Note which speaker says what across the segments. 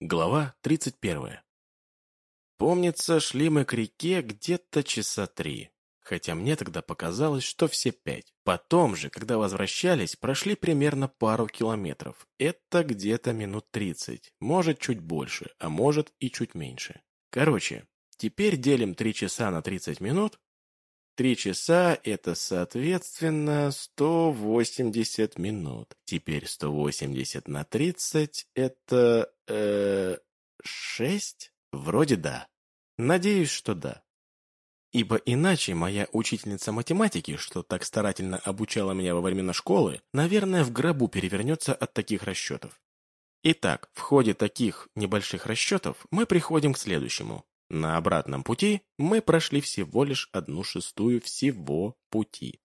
Speaker 1: Глава 31. Помнится, шли мы к реке где-то часа три, хотя мне тогда показалось, что все пять. Потом же, когда возвращались, прошли примерно пару километров. Это где-то минут тридцать, может чуть больше, а может и чуть меньше. Короче, теперь делим три часа на тридцать минут. Три часа – это, соответственно, 180 минут. Теперь 180 на 30 – это э? Вроде да. Надеюсь, что да. Ибо иначе моя учительница математики, что так старательно обучала меня во времена школы, наверное, в гробу перевернется от таких расчетов. Итак, в ходе таких небольших расчетов мы приходим к следующему. На обратном пути мы прошли всего лишь одну шестую всего пути.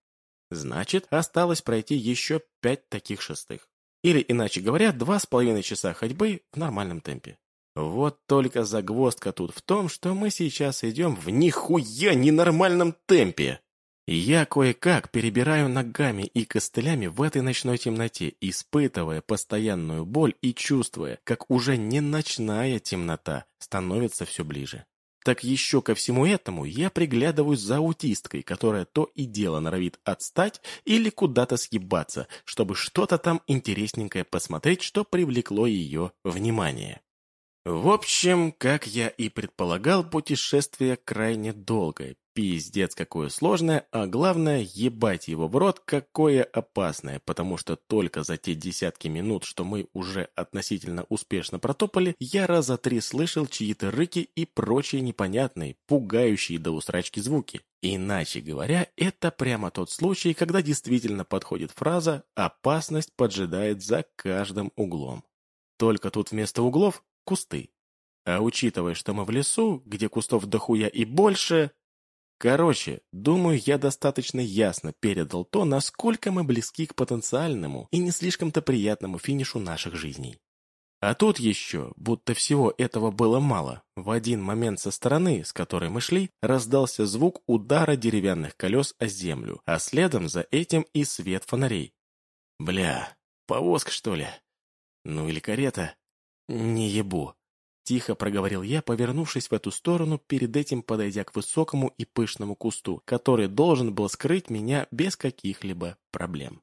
Speaker 1: Значит, осталось пройти еще пять таких шестых. Или, иначе говоря, два с половиной часа ходьбы в нормальном темпе. Вот только загвоздка тут в том, что мы сейчас идем в нихуя ненормальном темпе. Я кое-как перебираю ногами и костылями в этой ночной темноте, испытывая постоянную боль и чувствуя, как уже не ночная темнота становится все ближе. Так еще ко всему этому я приглядываюсь за аутисткой, которая то и дело норовит отстать или куда-то съебаться, чтобы что-то там интересненькое посмотреть, что привлекло ее внимание. В общем, как я и предполагал, путешествие крайне долгое, Пиздец, какое сложное, а главное, ебать его в рот, какое опасное, потому что только за те десятки минут, что мы уже относительно успешно протопали, я раза три слышал чьи-то рыки и прочие непонятные, пугающие до усрачки звуки. Иначе говоря, это прямо тот случай, когда действительно подходит фраза «опасность поджидает за каждым углом». Только тут вместо углов – кусты. А учитывая, что мы в лесу, где кустов дохуя и больше, Короче, думаю, я достаточно ясно передал то, насколько мы близки к потенциальному и не слишком-то приятному финишу наших жизней. А тут еще, будто всего этого было мало, в один момент со стороны, с которой мы шли, раздался звук удара деревянных колес о землю, а следом за этим и свет фонарей. Бля, повозка что ли? Ну или карета? Не ебу. Тихо проговорил я, повернувшись в эту сторону, перед этим подойдя к высокому и пышному кусту, который должен был скрыть меня без каких-либо проблем.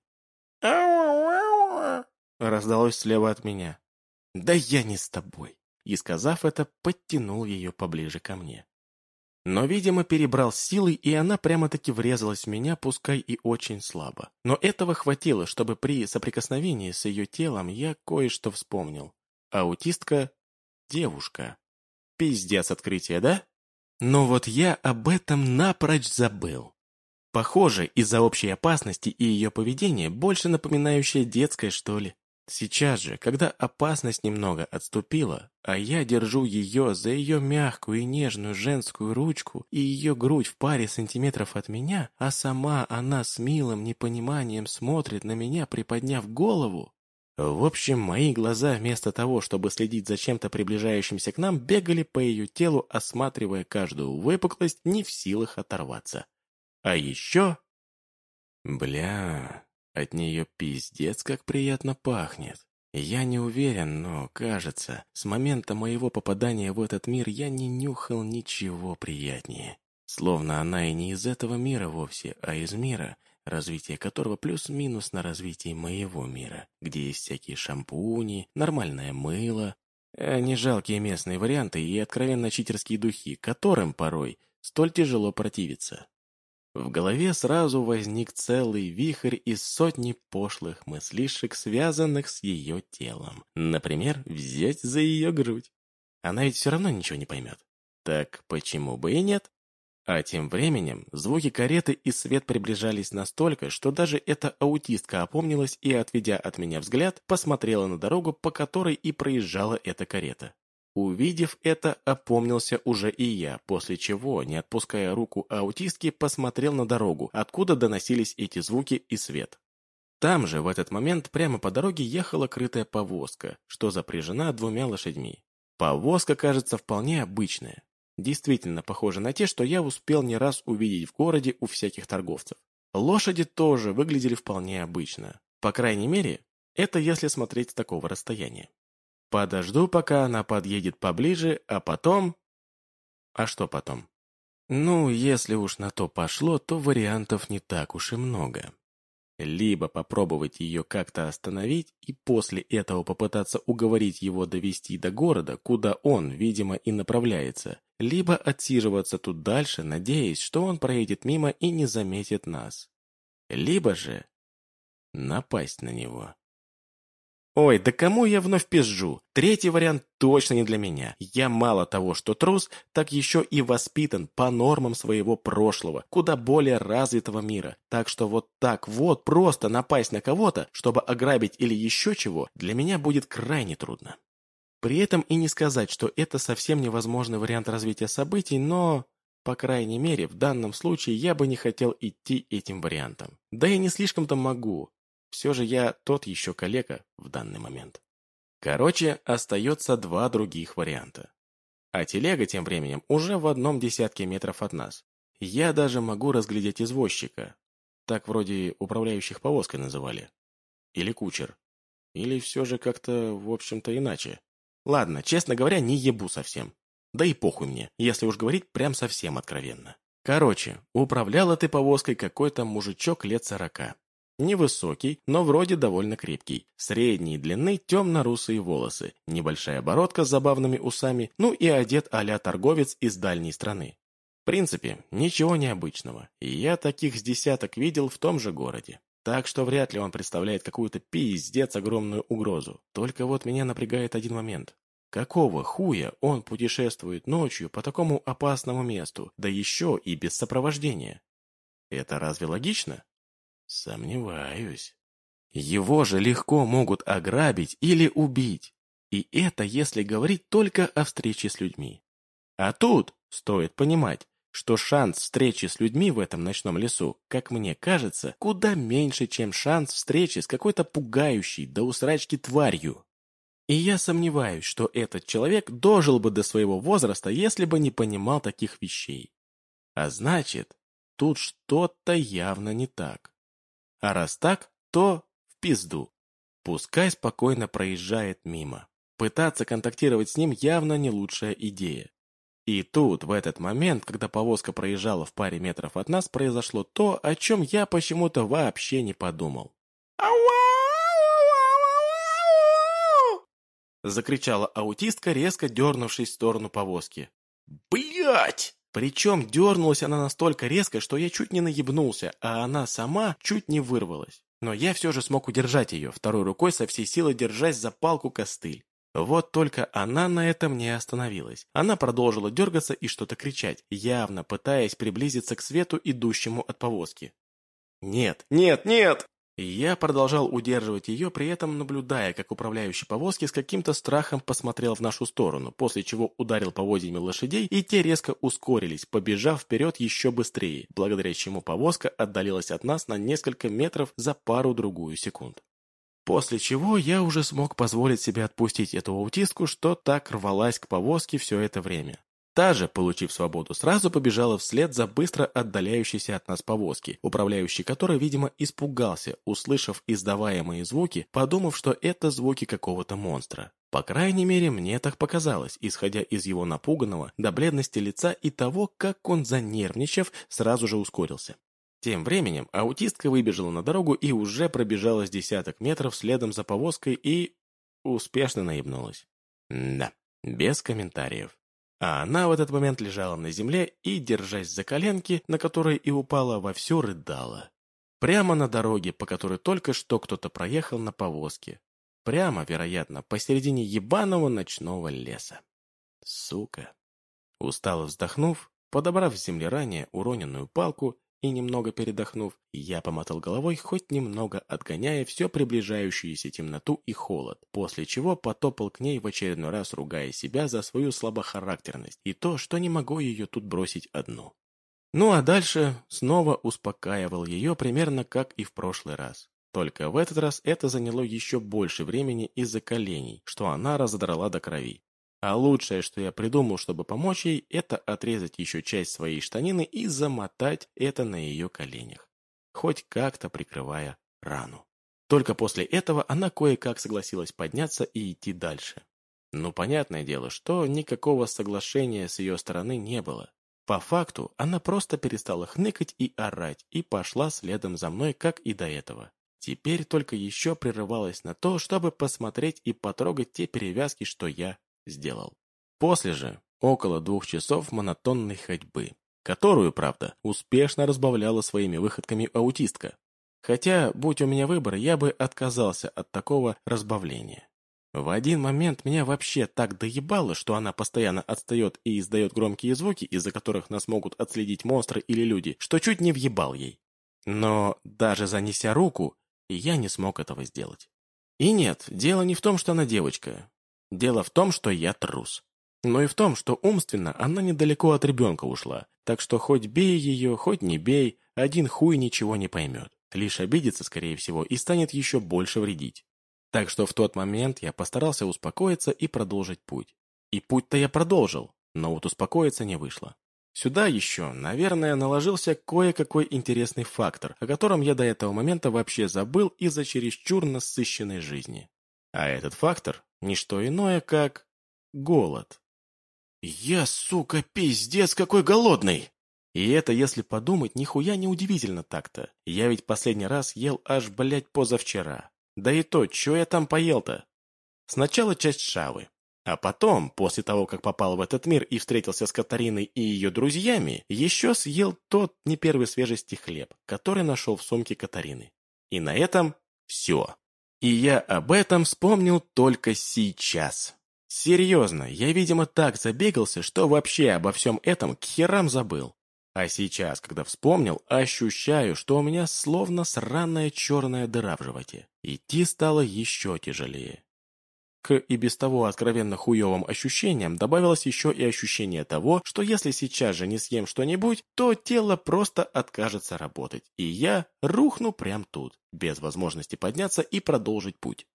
Speaker 1: Раздалось слева от меня. «Да я не с тобой!» И, сказав это, подтянул ее поближе ко мне. Но, видимо, перебрал силы, и она прямо-таки врезалась в меня, пускай и очень слабо. Но этого хватило, чтобы при соприкосновении с ее телом я кое-что вспомнил. Аутистка девушка. Пиздец открытие, да? Но вот я об этом напрочь забыл. Похоже, из-за общей опасности и ее поведения, больше напоминающее детское, что ли. Сейчас же, когда опасность немного отступила, а я держу ее за ее мягкую и нежную женскую ручку и ее грудь в паре сантиметров от меня, а сама она с милым непониманием смотрит на меня, приподняв голову, в общем, мои глаза вместо того, чтобы следить за чем-то приближающимся к нам, бегали по ее телу, осматривая каждую выпуклость, не в силах оторваться. А еще... Бля, от нее пиздец как приятно пахнет. Я не уверен, но, кажется, с момента моего попадания в этот мир я не нюхал ничего приятнее. Словно она и не из этого мира вовсе, а из мира, развитие которого плюс-минус на развитие моего мира, где есть всякие шампуни, нормальное мыло, а не жалкие местные варианты и откровенно читерские духи, которым порой столь тяжело противиться. В голове сразу возник целый вихрь из сотни пошлых мыслишек, связанных с ее телом. Например, взять за ее грудь. Она ведь все равно ничего не поймет. Так почему бы и нет? А тем временем звуки кареты и свет приближались настолько, что даже эта аутистка опомнилась и, отведя от меня взгляд, посмотрела на дорогу, по которой и проезжала эта карета. Увидев это, опомнился уже и я, после чего, не отпуская руку аутистки, посмотрел на дорогу, откуда доносились эти звуки и свет. Там же, в этот момент, прямо по дороге ехала крытая повозка, что запряжена двумя лошадьми. Повозка, кажется, вполне обычная, действительно похожи на те, что я успел не раз увидеть в городе у всяких торговцев. Лошади тоже выглядели вполне обычно. По крайней мере, это если смотреть с такого расстояния. Подожду, пока она подъедет поближе, а потом... А что потом? Ну, если уж на то пошло, то вариантов не так уж и много. Либо попробовать ее как-то остановить и после этого попытаться уговорить его довести до города, куда он, видимо, и направляется, либо отсиживаться тут дальше, надеясь, что он проедет мимо и не заметит нас. Либо же напасть на него. Ой, да кому я вновь пизжу? Третий вариант точно не для меня. Я мало того, что трус, так еще и воспитан по нормам своего прошлого, куда более развитого мира. Так что вот так вот просто напасть на кого-то, чтобы ограбить или еще чего, для меня будет крайне трудно. При этом и не сказать, что это совсем невозможный вариант развития событий, но... По крайней мере, в данном случае я бы не хотел идти этим вариантом. Да и не слишком-то могу. Все же я тот еще калека в данный момент. Короче, остается два других варианта. А телега тем временем уже в одном десятке метров от нас. Я даже могу разглядеть извозчика. Так вроде управляющих повозкой называли. Или кучер. Или все же как-то, в общем-то, иначе. Ладно, честно говоря, не ебу совсем. Да и похуй мне, если уж говорить прям совсем откровенно. Короче, управлял этой повозкой какой-то мужичок лет сорока. Невысокий, но вроде довольно крепкий. Средней длины темно-русые волосы, небольшая бородка с забавными усами, ну и одет а торговец из дальней страны. В принципе, ничего необычного, и я таких с десяток видел в том же городе. Так что вряд ли он представляет какую-то пиздец огромную угрозу. Только вот меня напрягает один момент. Какого хуя он путешествует ночью по такому опасному месту, да еще и без сопровождения? Это разве логично? Сомневаюсь. Его же легко могут ограбить или убить. И это если говорить только о встрече с людьми. А тут, стоит понимать, что шанс встречи с людьми в этом ночном лесу, как мне кажется, куда меньше, чем шанс встречи с какой-то пугающей до усрачки тварью. И я сомневаюсь, что этот человек дожил бы до своего возраста, если бы не понимал таких вещей. А значит, тут что-то явно не так. А раз так, то в пизду. Пускай спокойно проезжает мимо. Пытаться контактировать с ним явно не лучшая идея. И тут, в этот момент, когда повозка проезжала в паре метров от нас, произошло то, о чем я почему-то вообще не подумал. Закричала аутистка, резко дернувшись в сторону повозки. Блять! Причем дернулась она настолько резко, что я чуть не наебнулся, а она сама чуть не вырвалась. Но я все же смог удержать ее, второй рукой со всей силы держась за палку костыль. Вот только она на этом не остановилась. Она продолжила дергаться и что-то кричать, явно пытаясь приблизиться к свету, идущему от повозки. «Нет, нет, нет!» Я продолжал удерживать ее, при этом наблюдая, как управляющий повозки с каким-то страхом посмотрел в нашу сторону, после чего ударил поводьями лошадей, и те резко ускорились, побежав вперед еще быстрее, благодаря чему повозка отдалилась от нас на несколько метров за пару-другую секунд. После чего я уже смог позволить себе отпустить эту аутистку, что так рвалась к повозке все это время. Та же, получив свободу, сразу побежала вслед за быстро отдаляющейся от нас повозки, управляющий которой, видимо, испугался, услышав издаваемые звуки, подумав, что это звуки какого-то монстра. По крайней мере, мне так показалось, исходя из его напуганного до бледности лица и того, как он, занервничав, сразу же ускорился. Тем временем аутистка выбежала на дорогу и уже пробежала с десяток метров следом за повозкой и... успешно наебнулась. Да, без комментариев. А она в этот момент лежала на земле и, держась за коленки, на которые и упала, вовсю рыдала. Прямо на дороге, по которой только что кто-то проехал на повозке. Прямо, вероятно, посередине ебаного ночного леса. Сука. Устало вздохнув, подобрав с земли ранее уроненную палку, и немного передохнув, я помотал головой, хоть немного отгоняя все приближающуюся темноту и холод, после чего потопал к ней в очередной раз, ругая себя за свою слабохарактерность и то, что не могу ее тут бросить одну. Ну а дальше снова успокаивал ее примерно как и в прошлый раз. Только в этот раз это заняло еще больше времени из-за коленей, что она разодрала до крови. А лучшее, что я придумал, чтобы помочь ей, это отрезать еще часть своей штанины и замотать это на ее коленях, хоть как-то прикрывая рану. Только после этого она кое-как согласилась подняться и идти дальше. Ну, понятное дело, что никакого соглашения с ее стороны не было. По факту, она просто перестала хныкать и орать, и пошла следом за мной, как и до этого. Теперь только еще прерывалась на то, чтобы посмотреть и потрогать те перевязки, что я сделал. После же, около двух часов монотонной ходьбы, которую, правда, успешно разбавляла своими выходками аутистка. Хотя, будь у меня выбор, я бы отказался от такого разбавления. В один момент меня вообще так доебало, что она постоянно отстает и издает громкие звуки, из-за которых нас могут отследить монстры или люди, что чуть не въебал ей. Но даже занеся руку, я не смог этого сделать. И нет, дело не в том, что она девочка. Дело в том, что я трус. Но и в том, что умственно она недалеко от ребенка ушла, так что хоть бей ее, хоть не бей, один хуй ничего не поймет. Лишь обидится, скорее всего, и станет еще больше вредить. Так что в тот момент я постарался успокоиться и продолжить путь. И путь-то я продолжил, но вот успокоиться не вышло. Сюда еще, наверное, наложился кое-какой интересный фактор, о котором я до этого момента вообще забыл из-за чересчур насыщенной жизни. А этот фактор – не что иное, как голод. «Я, сука, пиздец какой голодный!» И это, если подумать, нихуя не удивительно так-то. Я ведь последний раз ел аж, блядь, позавчера. Да и то, что я там поел-то? Сначала часть шавы. А потом, после того, как попал в этот мир и встретился с Катариной и ее друзьями, еще съел тот не первой свежести хлеб, который нашел в сумке Катарины. И на этом все. И я об этом вспомнил только сейчас. Серьезно, я, видимо, так забегался, что вообще обо всем этом к херам забыл. А сейчас, когда вспомнил, ощущаю, что у меня словно сраная черная дыра в животе. Идти стало еще тяжелее. К и без того откровенно хуевым ощущениям добавилось еще и ощущение того, что если сейчас же не съем что-нибудь, то тело просто откажется работать, и я рухну прямо тут, без возможности подняться и продолжить путь.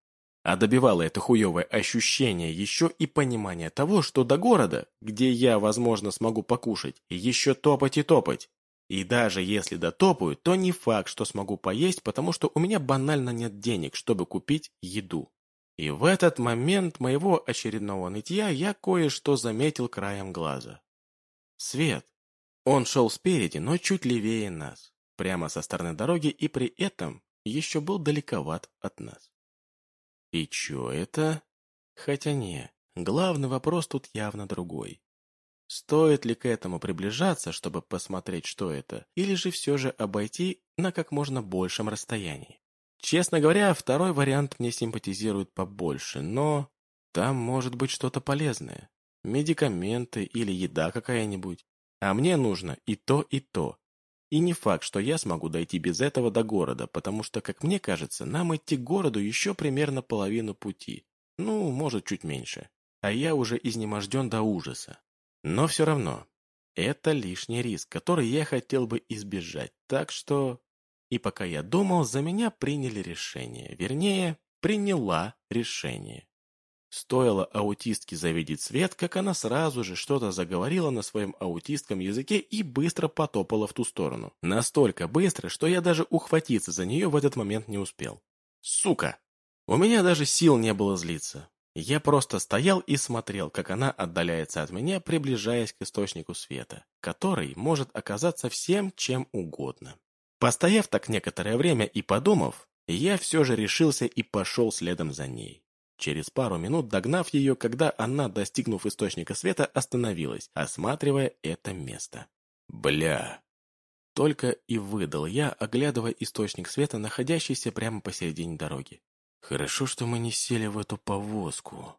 Speaker 1: А добивало это хуевое ощущение еще и понимание того, что до города, где я, возможно, смогу покушать, еще топать и топать. И даже если дотопаю, то не факт, что смогу поесть, потому что у меня банально нет денег, чтобы купить еду. И в этот момент моего очередного нытья я кое-что заметил краем глаза. Свет. Он шел спереди, но чуть левее нас, прямо со стороны дороги и при этом еще был далековат от нас. И чё это? Хотя не, главный вопрос тут явно другой. Стоит ли к этому приближаться, чтобы посмотреть, что это, или же все же обойти на как можно большем расстоянии? Честно говоря, второй вариант мне симпатизирует побольше, но там может быть что-то полезное. Медикаменты или еда какая-нибудь. А мне нужно и то, и то. И не факт, что я смогу дойти без этого до города, потому что, как мне кажется, нам идти к городу еще примерно половину пути. Ну, может, чуть меньше. А я уже изнеможден до ужаса. Но все равно, это лишний риск, который я хотел бы избежать. Так что... И пока я думал, за меня приняли решение. Вернее, приняла решение. Стоило аутистке завидеть свет, как она сразу же что-то заговорила на своем аутистском языке и быстро потопала в ту сторону. Настолько быстро, что я даже ухватиться за нее в этот момент не успел. Сука! У меня даже сил не было злиться. Я просто стоял и смотрел, как она отдаляется от меня, приближаясь к источнику света, который может оказаться всем чем угодно. Постояв так некоторое время и подумав, я все же решился и пошел следом за ней. Через пару минут догнав ее, когда она, достигнув источника света, остановилась, осматривая это место. «Бля!» Только и выдал я, оглядывая источник света, находящийся прямо посередине дороги. «Хорошо, что мы не сели в эту повозку».